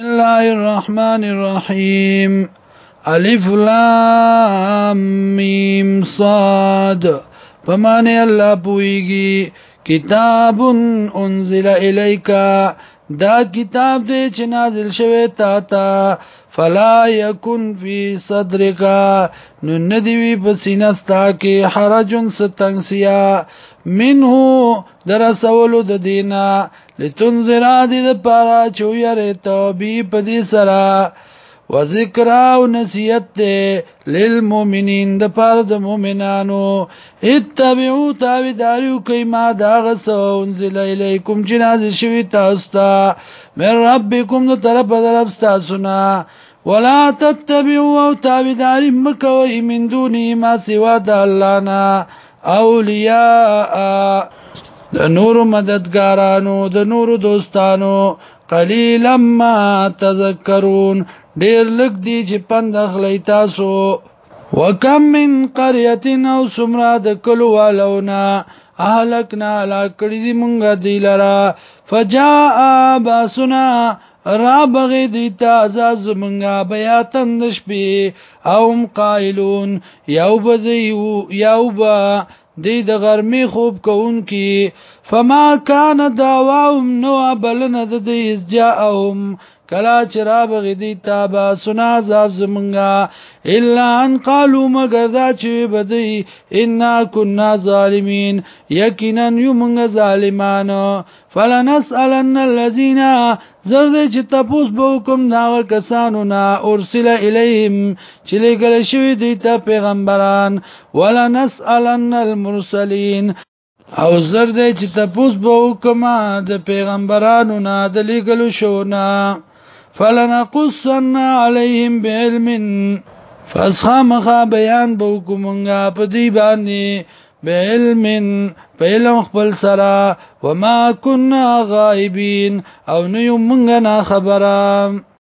الله الرحمن الرحيم الف لام میم صاد پمانه الله پويږي کتاب انزل اليك دا کتاب دې چې نازل شوی تا ته فلا يكن في صدرك نو ندوي په سینستا کې حرج ستنګسیا منه در سوالو د دینه لتنذر دې د پاره چویره توبې په دې سره و ذکر او نصیحت دې للمؤمنین د پاره د مؤمنانو اتبعو تابعداریو کوي ما دا غسو انزل الیکم جناز شوی تاسو ته مې ربکم د طرف درب تاسو نه ولا تتبعوا او تابعداري مکوئ من دون ما سوا د الله نه اولیاء د نور مددګارانو د نور دوستانو قلیلا ما تذکرون ډیر لږ دی چې پند اخلي تاسو وکم من قريه او سمرا د کلو والونا اهلکنا لا کړی دی مونږ دی لرا فجاء باسنا را بغی دیتا عذاب زمنگا بیاتن دشپی اوم قائلون یو با دیو یو با دی د غرمې خوب کوونکی فما کان دعواهم نو بلن د دې ځاهم کلا چراب غدی تابا سنا عذاب زمنگا الا ان قالو مگر دا چوی بدی انا کننا ظالمین یقینا یو منگا ظالمانو فلنسألن الذین زرد چې تپوس به کوم داغه کسانو نه اورسله الیهم چې لګل شوی دی ته پیغمبران ولنسألن المرسلین او زرد چې تپوس به کوم د پیغمبرانو نه د لګل شو نه فلنقصن عليهم بعلم فاسخامخا بیان بوکمونگا پا دی باندی بعلم فعلم خپل سرا وما كنا غائبين او نیو منگنا خبرام